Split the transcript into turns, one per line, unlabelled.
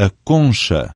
a concha.